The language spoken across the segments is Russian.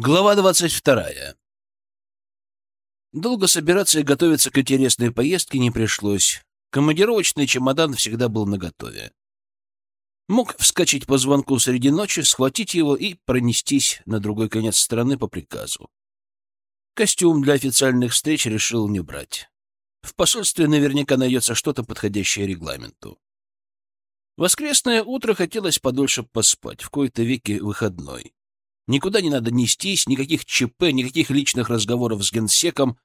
Глава двадцать вторая. Долго собираться и готовиться к интересной поездке не пришлось. Командировочный чемодан всегда был наготове. Мог вскочить по звонку среди ночи, схватить его и пронестись на другой конец страны по приказу. Костюм для официальных встреч решил не брать. В посольстве наверняка найдется что-то подходящее регламенту. Воскресное утро хотелось подольше поспать, в кои-то веки выходной. Никуда не надо нестись, никаких ЧП, никаких личных разговоров с генсеком.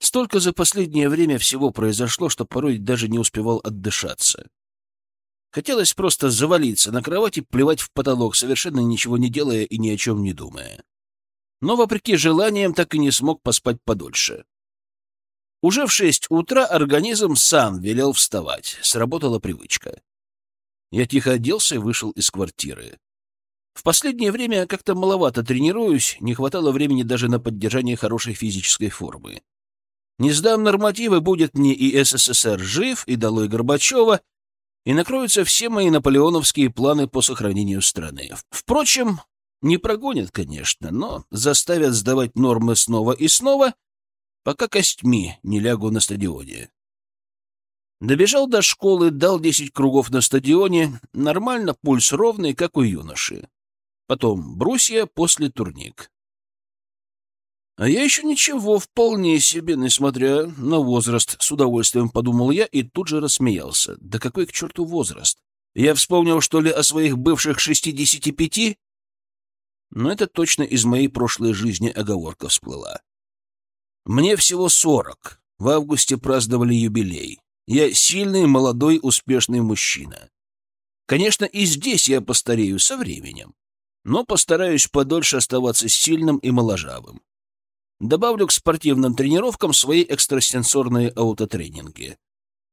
Столько за последнее время всего произошло, что порой даже не успевал отдышаться. Хотелось просто завалиться на кровать и плевать в потолок, совершенно ничего не делая и ни о чем не думая. Но, вопреки желаниям, так и не смог поспать подольше. Уже в шесть утра организм сам велел вставать. Сработала привычка. Я тихо оделся и вышел из квартиры. В последнее время как-то маловато тренируюсь, не хватало времени даже на поддержание хорошей физической формы. Не сдам нормативы, будет мне и СССР жив, и долой Горбачева, и накроются все мои наполеоновские планы по сохранению страны. Впрочем, не прогонят, конечно, но заставят сдавать нормы снова и снова, пока костьми не лягу на стадионе. Добежал до школы, дал десять кругов на стадионе, нормально, пульс ровный, как у юноши потом брусья, после турник. А я еще ничего, вполне себе, несмотря на возраст, с удовольствием подумал я и тут же рассмеялся. Да какой к черту возраст? Я вспомнил, что ли, о своих бывших шестидесяти пяти? Но это точно из моей прошлой жизни оговорка всплыла. Мне всего сорок. В августе праздновали юбилей. Я сильный, молодой, успешный мужчина. Конечно, и здесь я постарею со временем но постараюсь подольше оставаться сильным и моложавым. Добавлю к спортивным тренировкам свои экстрасенсорные аутотренинги.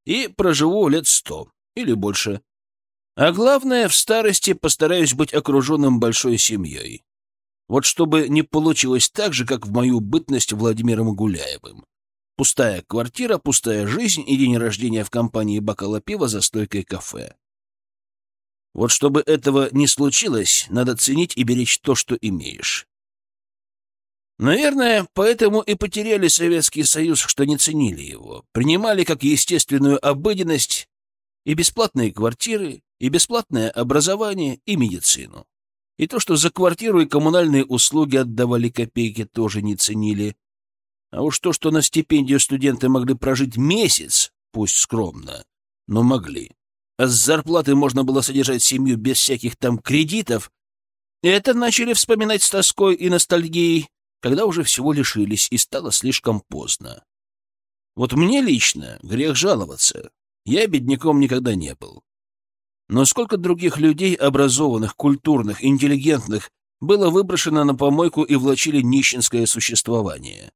И проживу лет сто или больше. А главное, в старости постараюсь быть окруженным большой семьей. Вот чтобы не получилось так же, как в мою бытность Владимиром Гуляевым. Пустая квартира, пустая жизнь и день рождения в компании бокала пива за стойкой кафе. Вот чтобы этого не случилось, надо ценить и беречь то, что имеешь. Наверное, поэтому и потеряли Советский Союз, что не ценили его, принимали как естественную обыденность и бесплатные квартиры, и бесплатное образование, и медицину. И то, что за квартиру и коммунальные услуги отдавали копейки, тоже не ценили. А уж то, что на стипендию студенты могли прожить месяц, пусть скромно, но могли а с зарплаты можно было содержать семью без всяких там кредитов, это начали вспоминать с тоской и ностальгией, когда уже всего лишились, и стало слишком поздно. Вот мне лично грех жаловаться. Я бедняком никогда не был. Но сколько других людей, образованных, культурных, интеллигентных, было выброшено на помойку и влачили нищенское существование.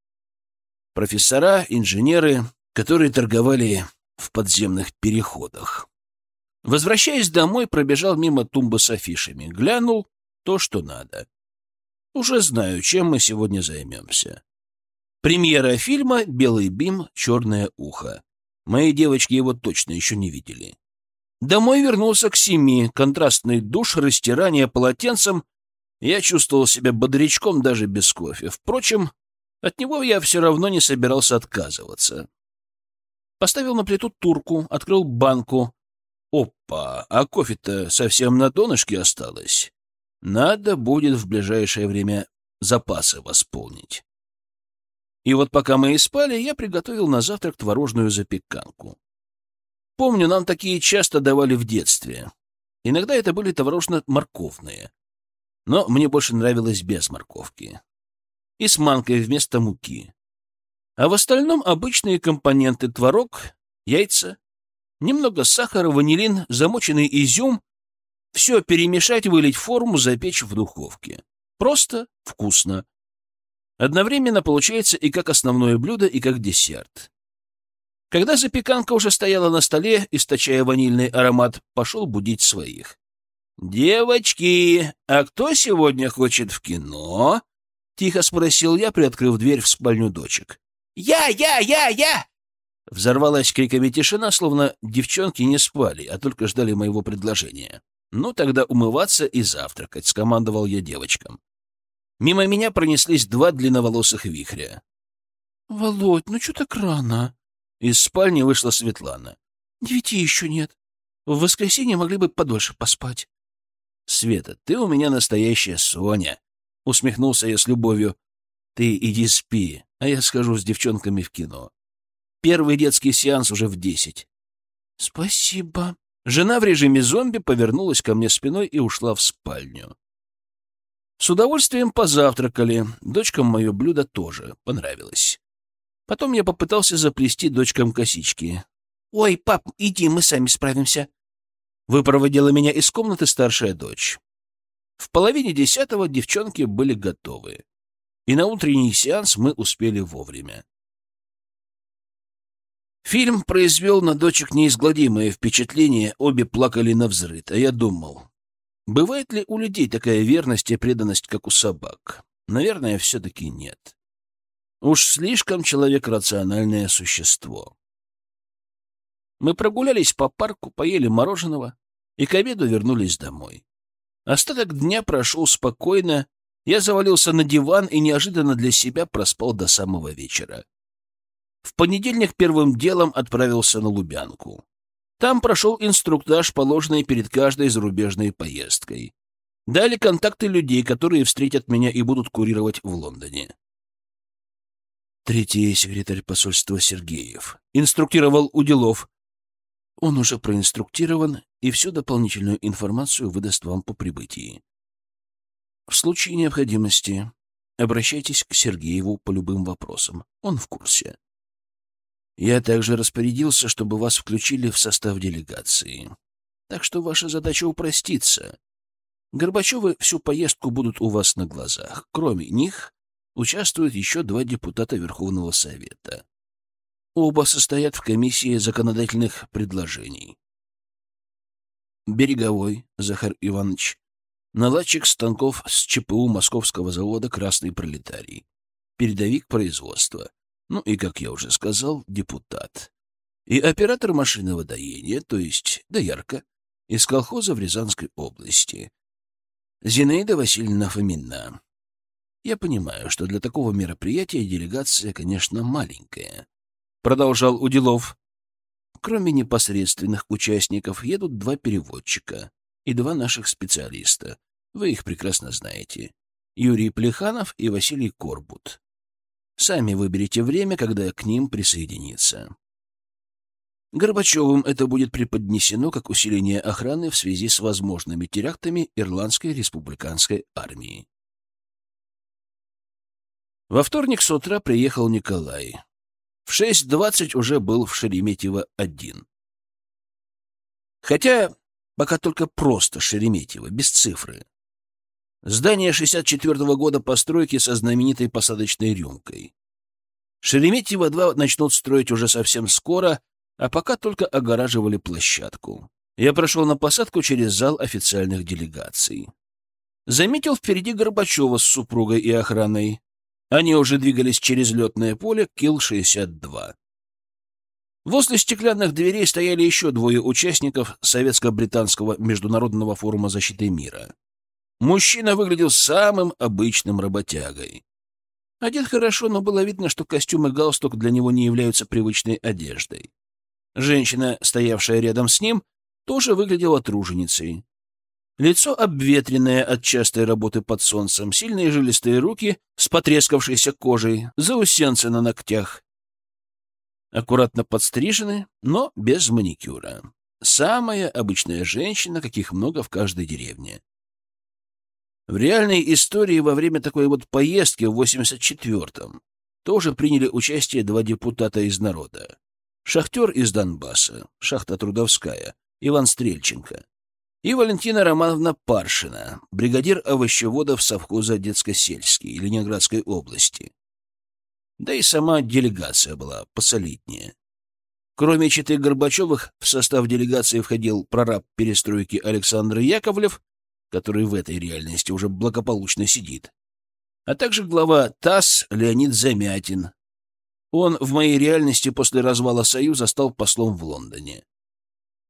Профессора, инженеры, которые торговали в подземных переходах. Возвращаясь домой, пробежал мимо тумбы с афишами. Глянул то, что надо. Уже знаю, чем мы сегодня займемся. Премьера фильма «Белый бим. Черное ухо». Мои девочки его точно еще не видели. Домой вернулся к семи. Контрастный душ, растирание полотенцем. Я чувствовал себя бодрячком даже без кофе. Впрочем, от него я все равно не собирался отказываться. Поставил на плиту турку, открыл банку, Опа, а кофе-то совсем на донышке осталось. Надо будет в ближайшее время запасы восполнить. И вот пока мы и спали, я приготовил на завтрак творожную запеканку. Помню, нам такие часто давали в детстве. Иногда это были творожно-морковные. Но мне больше нравилось без морковки. И с манкой вместо муки. А в остальном обычные компоненты творог, яйца, немного сахара, ванилин, замоченный изюм. Все перемешать, вылить форму, запечь в духовке. Просто вкусно. Одновременно получается и как основное блюдо, и как десерт. Когда запеканка уже стояла на столе, источая ванильный аромат, пошел будить своих. «Девочки, а кто сегодня хочет в кино?» — тихо спросил я, приоткрыв дверь в спальню дочек. «Я, я, я, я!» Взорвалась криками тишина, словно девчонки не спали, а только ждали моего предложения. «Ну, тогда умываться и завтракать», — скомандовал я девочкам. Мимо меня пронеслись два длинноволосых вихря. — Володь, ну что так рано? Из спальни вышла Светлана. — Девяти еще нет. В воскресенье могли бы подольше поспать. — Света, ты у меня настоящая Соня, — усмехнулся я с любовью. — Ты иди спи, а я схожу с девчонками в кино. Первый детский сеанс уже в десять. — Спасибо. Жена в режиме зомби повернулась ко мне спиной и ушла в спальню. С удовольствием позавтракали. Дочкам мое блюдо тоже понравилось. Потом я попытался заплести дочкам косички. «Ой, пап, иди, мы сами справимся». Выпроводила меня из комнаты старшая дочь. В половине десятого девчонки были готовы. И на утренний сеанс мы успели вовремя. Фильм произвел на дочек неизгладимое впечатление, обе плакали на взрыд, а я думал, Бывает ли у людей такая верность и преданность, как у собак? Наверное, все-таки нет. Уж слишком человек рациональное существо. Мы прогулялись по парку, поели мороженого и к обеду вернулись домой. Остаток дня прошел спокойно, я завалился на диван и неожиданно для себя проспал до самого вечера. В понедельник первым делом отправился на Лубянку. Там прошел инструктаж, положенный перед каждой зарубежной поездкой. Дали контакты людей, которые встретят меня и будут курировать в Лондоне. Третий секретарь посольства Сергеев. Инструктировал Уделов. Он уже проинструктирован и всю дополнительную информацию выдаст вам по прибытии. В случае необходимости обращайтесь к Сергееву по любым вопросам. Он в курсе. Я также распорядился, чтобы вас включили в состав делегации. Так что ваша задача упростится. Горбачевы всю поездку будут у вас на глазах. Кроме них участвуют еще два депутата Верховного Совета. Оба состоят в комиссии законодательных предложений. Береговой Захар Иванович, наладчик станков с ЧПУ Московского завода «Красный пролетарий», передовик производства, ну и, как я уже сказал, депутат. И оператор машины водоения, то есть доярка, из колхоза в Рязанской области. Зинаида Васильевна Фомина. Я понимаю, что для такого мероприятия делегация, конечно, маленькая. Продолжал Уделов. Кроме непосредственных участников едут два переводчика и два наших специалиста. Вы их прекрасно знаете. Юрий Плеханов и Василий Корбут. Сами выберите время, когда к ним присоединиться. Горбачевым это будет преподнесено как усиление охраны в связи с возможными терактами Ирландской республиканской армии. Во вторник с утра приехал Николай. В 6.20 уже был в Шереметьево-1. Хотя пока только просто Шереметьево, без цифры. Здание 64-го года постройки со знаменитой посадочной рюмкой. Шереметьево-2 начнут строить уже совсем скоро, а пока только огораживали площадку. Я прошел на посадку через зал официальных делегаций. Заметил впереди Горбачева с супругой и охраной. Они уже двигались через летное поле Кил-62. Возле стеклянных дверей стояли еще двое участников Советско-британского международного форума защиты мира. Мужчина выглядел самым обычным работягой. Одет хорошо, но было видно, что костюм и галстук для него не являются привычной одеждой. Женщина, стоявшая рядом с ним, тоже выглядела труженицей. Лицо обветренное от частой работы под солнцем, сильные жилистые руки с потрескавшейся кожей, заусенцы на ногтях. Аккуратно подстрижены, но без маникюра. Самая обычная женщина, каких много в каждой деревне. В реальной истории во время такой вот поездки в 84-м тоже приняли участие два депутата из народа. Шахтер из Донбасса, шахта Трудовская, Иван Стрельченко, и Валентина Романовна Паршина, бригадир овощеводов совхоза Детско-сельский Ленинградской области. Да и сама делегация была посолиднее. Кроме четырех Горбачевых, в состав делегации входил прораб перестройки Александр Яковлев который в этой реальности уже благополучно сидит, а также глава ТАСС Леонид Замятин. Он в моей реальности после развала Союза стал послом в Лондоне.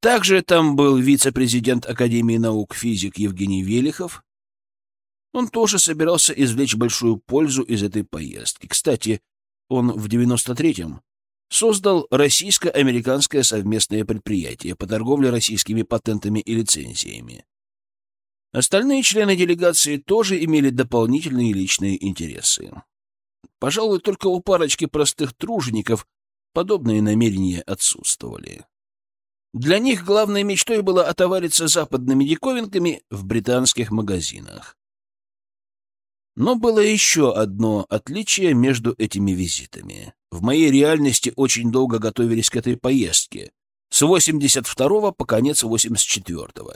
Также там был вице-президент Академии наук физик Евгений Велихов. Он тоже собирался извлечь большую пользу из этой поездки. Кстати, он в 93-м создал российско-американское совместное предприятие по торговле российскими патентами и лицензиями. Остальные члены делегации тоже имели дополнительные личные интересы. Пожалуй, только у парочки простых тружеников подобные намерения отсутствовали. Для них главной мечтой было отовариться западными диковинками в британских магазинах. Но было еще одно отличие между этими визитами. В моей реальности очень долго готовились к этой поездке. С 82 по конец 84 -го.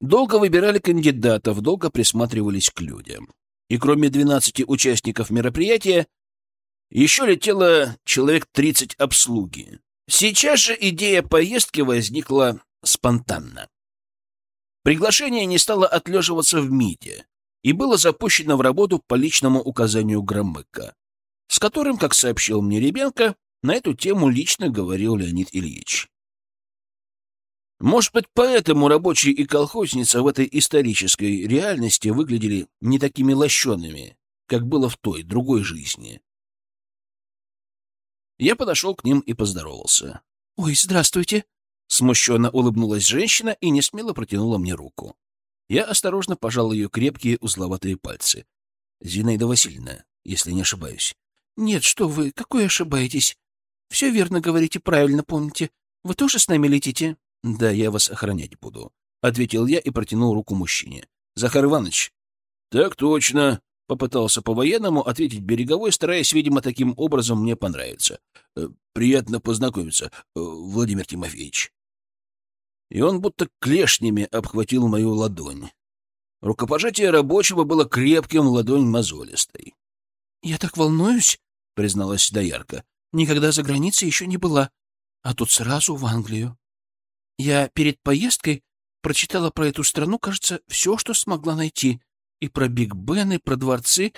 Долго выбирали кандидатов, долго присматривались к людям. И кроме 12 участников мероприятия, еще летело человек 30 обслуги. Сейчас же идея поездки возникла спонтанно. Приглашение не стало отлеживаться в МИДе и было запущено в работу по личному указанию Громыка, с которым, как сообщил мне Ребенко, на эту тему лично говорил Леонид Ильич. Может быть, поэтому рабочие и колхозница в этой исторической реальности выглядели не такими лощеными, как было в той, другой жизни. Я подошел к ним и поздоровался. — Ой, здравствуйте! — смущенно улыбнулась женщина и несмело протянула мне руку. Я осторожно пожал ее крепкие узловатые пальцы. — Зинаида Васильевна, если не ошибаюсь. — Нет, что вы, какой ошибаетесь? Все верно говорите, правильно помните. Вы тоже с нами летите? — Да, я вас охранять буду, — ответил я и протянул руку мужчине. — Захар Иванович. — Так точно, — попытался по-военному ответить Береговой, стараясь, видимо, таким образом мне понравиться. «Э, — Приятно познакомиться, э, Владимир Тимофеевич. И он будто клешнями обхватил мою ладонь. Рукопожатие рабочего было крепким, ладонь мозолистой. — Я так волнуюсь, — призналась доярка. — Никогда за границей еще не была, а тут сразу в Англию. Я перед поездкой прочитала про эту страну, кажется, все, что смогла найти — и про Биг Бен, и про дворцы,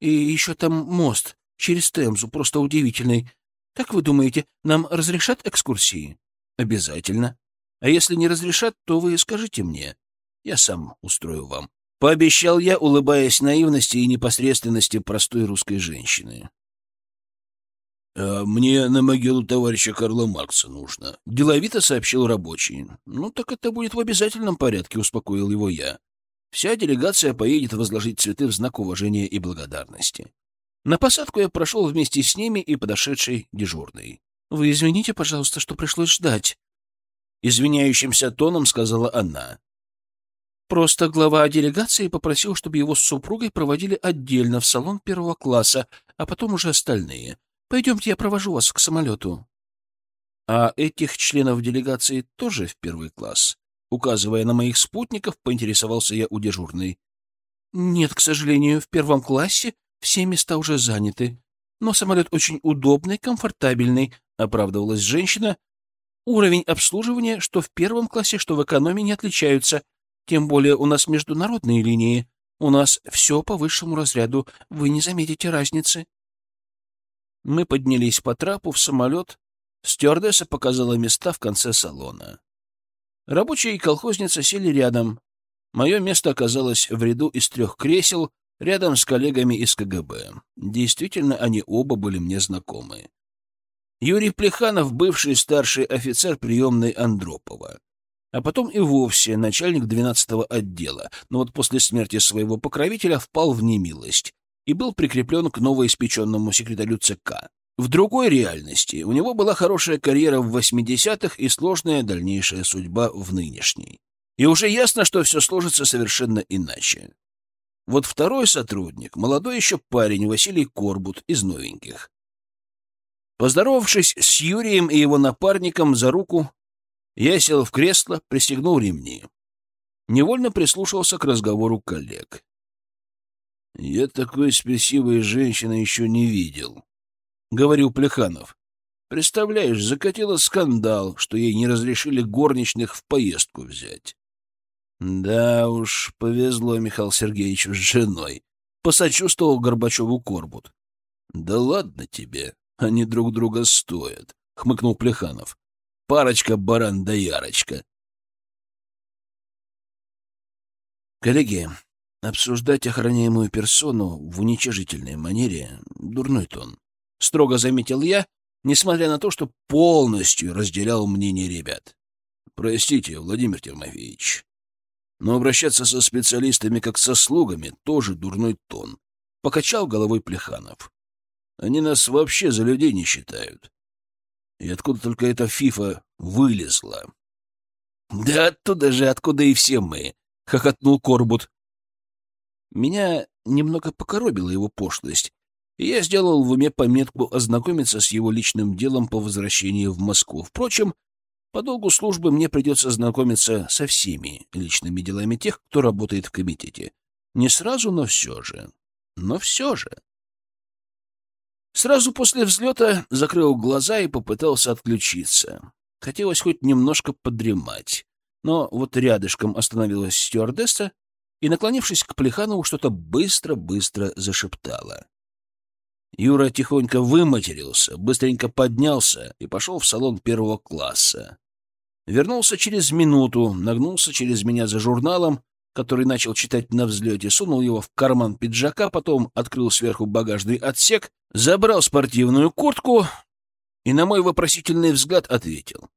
и еще там мост через Темзу, просто удивительный. Как вы думаете, нам разрешат экскурсии? Обязательно. А если не разрешат, то вы скажите мне. Я сам устрою вам. Пообещал я, улыбаясь наивности и непосредственности простой русской женщины. «А «Мне на могилу товарища Карла Маркса нужно», — деловито сообщил рабочий. «Ну, так это будет в обязательном порядке», — успокоил его я. Вся делегация поедет возложить цветы в знак уважения и благодарности. На посадку я прошел вместе с ними и подошедший дежурный. — Вы извините, пожалуйста, что пришлось ждать. Извиняющимся тоном сказала она. Просто глава делегации попросил, чтобы его с супругой проводили отдельно в салон первого класса, а потом уже остальные. Пойдемте, я провожу вас к самолету. — А этих членов делегации тоже в первый класс? Указывая на моих спутников, поинтересовался я у дежурной. «Нет, к сожалению, в первом классе все места уже заняты. Но самолет очень удобный, комфортабельный», — оправдывалась женщина. «Уровень обслуживания что в первом классе, что в экономе не отличаются. Тем более у нас международные линии. У нас все по высшему разряду. Вы не заметите разницы». Мы поднялись по трапу в самолет. Стюардесса показала места в конце салона. Рабочие и колхозница сели рядом. Мое место оказалось в ряду из трех кресел, рядом с коллегами из КГБ. Действительно, они оба были мне знакомы. Юрий Плеханов, бывший старший офицер приемной Андропова, а потом и вовсе начальник 12-го отдела, но вот после смерти своего покровителя впал в немилость и был прикреплен к новоиспеченному секретарю ЦК. В другой реальности у него была хорошая карьера в 80-х и сложная дальнейшая судьба в нынешней. И уже ясно, что все сложится совершенно иначе. Вот второй сотрудник, молодой еще парень Василий Корбут из новеньких. Поздоровавшись с Юрием и его напарником за руку, я сел в кресло, пристегнул ремни. Невольно прислушался к разговору коллег. Я такой спесивой женщины еще не видел. — говорил Плеханов. «Представляешь, закатила скандал, что ей не разрешили горничных в поездку взять». «Да уж, повезло Михаилу Сергеевичу с женой», — посочувствовал Горбачеву Корбут. «Да ладно тебе, они друг друга стоят», — хмыкнул Плеханов. «Парочка баран да ярочка». «Коллеги, Обсуждать охраняемую персону в уничижительной манере — дурной тон. Строго заметил я, несмотря на то, что полностью разделял мнение ребят. Простите, Владимир Тимофеевич, но обращаться со специалистами как со слугами тоже дурной тон. Покачал головой Плеханов. Они нас вообще за людей не считают. И откуда только эта фифа вылезла? — Да оттуда же, откуда и все мы, — хохотнул Корбут. Меня немного покоробила его пошлость, и я сделал в уме пометку ознакомиться с его личным делом по возвращении в Москву. Впрочем, по долгу службы мне придется знакомиться со всеми личными делами тех, кто работает в комитете. Не сразу, но все же. Но все же. Сразу после взлета закрыл глаза и попытался отключиться. Хотелось хоть немножко подремать. Но вот рядышком остановилась стюардесса и, наклонившись к Плеханову, что-то быстро-быстро зашептала. Юра тихонько выматерился, быстренько поднялся и пошел в салон первого класса. Вернулся через минуту, нагнулся через меня за журналом, который начал читать на взлете, сунул его в карман пиджака, потом открыл сверху багажный отсек, забрал спортивную куртку и на мой вопросительный взгляд ответил.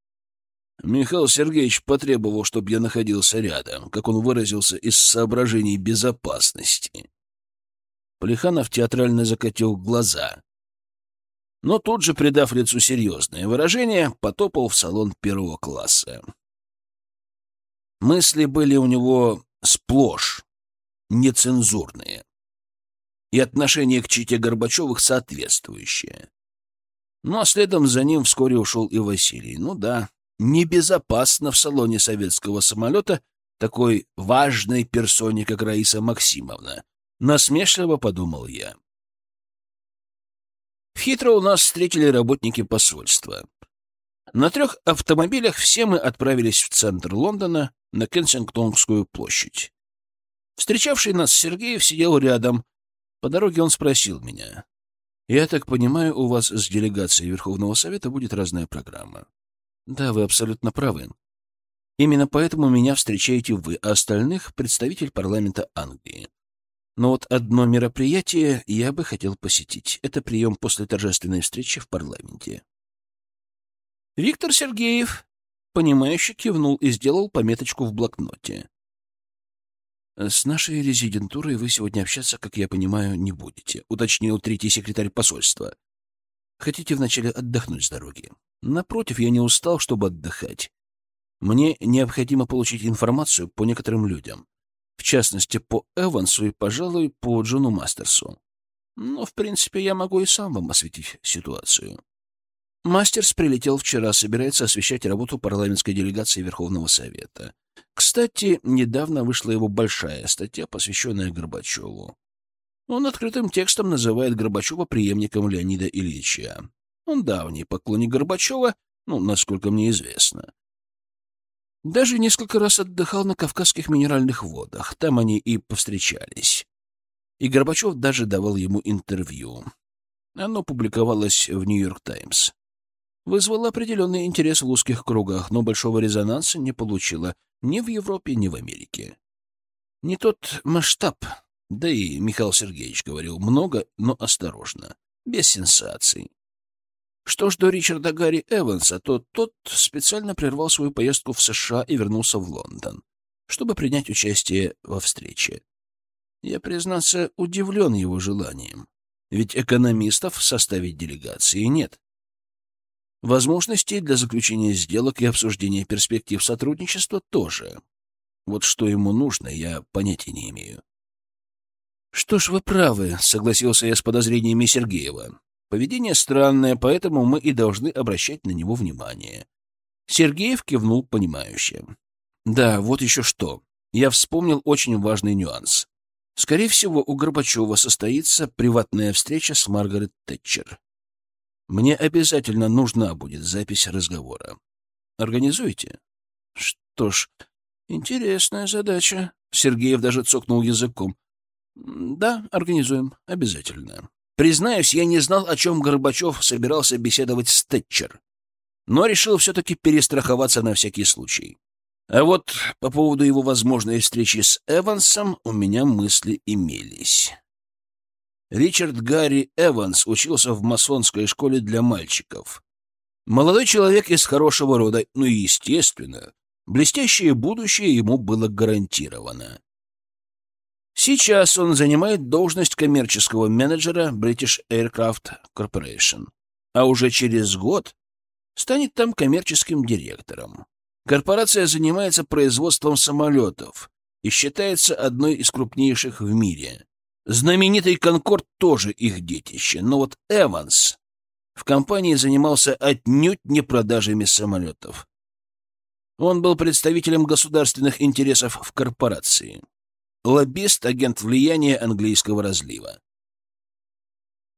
Михаил Сергеевич потребовал, чтобы я находился рядом, как он выразился, из соображений безопасности. Полиханов театрально закатил глаза. Но тут же, придав лицу серьезное выражение, потопал в салон первого класса. Мысли были у него сплошь нецензурные, и отношение к чите Горбачевых соответствующее. Ну а следом за ним вскоре ушел и Василий. Ну да, небезопасно в салоне советского самолета такой важной персоне, как Раиса Максимовна, Насмешливо подумал я. Хитро у нас встретили работники посольства. На трех автомобилях все мы отправились в центр Лондона, на Кенсингтонскую площадь. Встречавший нас Сергеев сидел рядом. По дороге он спросил меня. «Я так понимаю, у вас с делегацией Верховного Совета будет разная программа». «Да, вы абсолютно правы. Именно поэтому меня встречаете вы, а остальных — представитель парламента Англии. Но вот одно мероприятие я бы хотел посетить. Это прием после торжественной встречи в парламенте. Виктор Сергеев, понимающе кивнул и сделал пометочку в блокноте. «С нашей резидентурой вы сегодня общаться, как я понимаю, не будете», — уточнил третий секретарь посольства. «Хотите вначале отдохнуть с дороги?» «Напротив, я не устал, чтобы отдыхать. Мне необходимо получить информацию по некоторым людям в частности, по Эвансу и, пожалуй, по Джону Мастерсу. Но, в принципе, я могу и сам вам осветить ситуацию. Мастерс прилетел вчера, собирается освещать работу парламентской делегации Верховного Совета. Кстати, недавно вышла его большая статья, посвященная Горбачеву. Он открытым текстом называет Горбачева преемником Леонида Ильича. Он давний поклонник Горбачева, ну, насколько мне известно. Даже несколько раз отдыхал на Кавказских минеральных водах. Там они и повстречались. И Горбачев даже давал ему интервью. Оно публиковалось в «Нью-Йорк Таймс». Вызвало определенный интерес в узких кругах, но большого резонанса не получило ни в Европе, ни в Америке. Не тот масштаб, да и Михаил Сергеевич говорил много, но осторожно, без сенсаций. Что ж до Ричарда Гарри Эванса, то тот специально прервал свою поездку в США и вернулся в Лондон, чтобы принять участие во встрече. Я, признаться, удивлен его желанием, ведь экономистов в составе делегации нет. Возможностей для заключения сделок и обсуждения перспектив сотрудничества тоже. Вот что ему нужно, я понятия не имею. «Что ж, вы правы», — согласился я с подозрениями Сергеева. Поведение странное, поэтому мы и должны обращать на него внимание. Сергеев кивнул понимающе. Да, вот еще что. Я вспомнил очень важный нюанс. Скорее всего, у Горбачева состоится приватная встреча с Маргарет Тэтчер. Мне обязательно нужна будет запись разговора. Организуйте? Что ж, интересная задача. Сергеев даже цокнул языком. Да, организуем. Обязательно. Признаюсь, я не знал, о чем Горбачев собирался беседовать с Тэтчер, но решил все-таки перестраховаться на всякий случай. А вот по поводу его возможной встречи с Эвансом у меня мысли имелись. Ричард Гарри Эванс учился в масонской школе для мальчиков. Молодой человек из хорошего рода, ну и, естественно, блестящее будущее ему было гарантировано. Сейчас он занимает должность коммерческого менеджера British Aircraft Corporation, а уже через год станет там коммерческим директором. Корпорация занимается производством самолетов и считается одной из крупнейших в мире. Знаменитый «Конкорд» тоже их детище, но вот Эванс в компании занимался отнюдь не продажами самолетов. Он был представителем государственных интересов в корпорации. Лоббист, агент влияния английского разлива.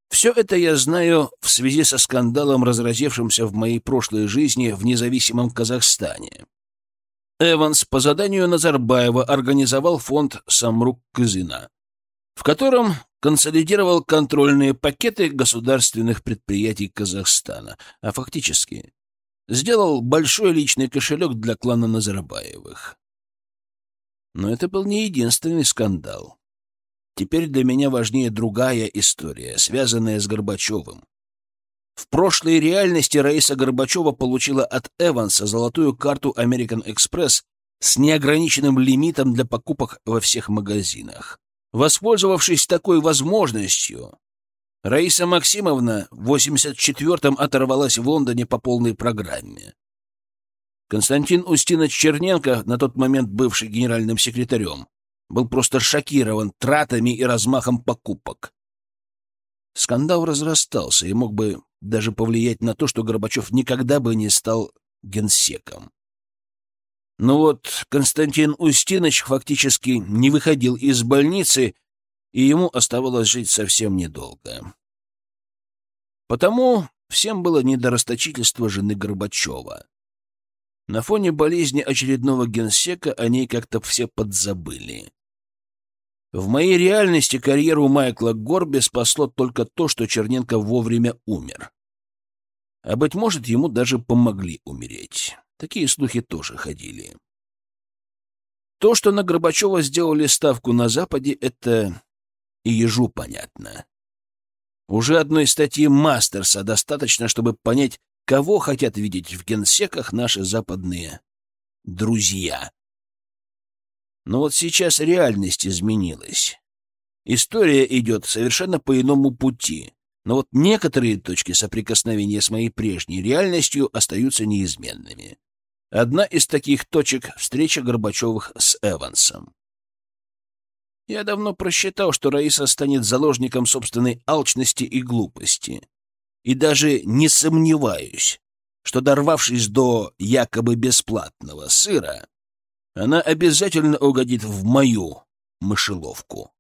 Все это я знаю в связи со скандалом, разразившимся в моей прошлой жизни в независимом Казахстане. Эванс по заданию Назарбаева организовал фонд «Самрук Кызына», в котором консолидировал контрольные пакеты государственных предприятий Казахстана, а фактически сделал большой личный кошелек для клана Назарбаевых. Но это был не единственный скандал. Теперь для меня важнее другая история, связанная с Горбачевым. В прошлой реальности Раиса Горбачева получила от Эванса золотую карту American Express с неограниченным лимитом для покупок во всех магазинах. Воспользовавшись такой возможностью, Раиса Максимовна в 84-м оторвалась в Лондоне по полной программе. Константин Устинович Черненко, на тот момент бывший генеральным секретарем, был просто шокирован тратами и размахом покупок. Скандал разрастался и мог бы даже повлиять на то, что Горбачев никогда бы не стал генсеком. Но вот Константин Устинович фактически не выходил из больницы, и ему оставалось жить совсем недолго. Потому всем было не до расточительства жены Горбачева. На фоне болезни очередного генсека о ней как-то все подзабыли. В моей реальности карьеру Майкла Горби спасло только то, что Черненко вовремя умер. А, быть может, ему даже помогли умереть. Такие слухи тоже ходили. То, что на Горбачева сделали ставку на Западе, это и ежу понятно. Уже одной статьи Мастерса достаточно, чтобы понять, кого хотят видеть в генсеках наши западные друзья. Но вот сейчас реальность изменилась. История идет совершенно по иному пути, но вот некоторые точки соприкосновения с моей прежней реальностью остаются неизменными. Одна из таких точек — встреча Горбачевых с Эвансом. Я давно просчитал, что Раиса станет заложником собственной алчности и глупости. И даже не сомневаюсь, что, дорвавшись до якобы бесплатного сыра, она обязательно угодит в мою мышеловку.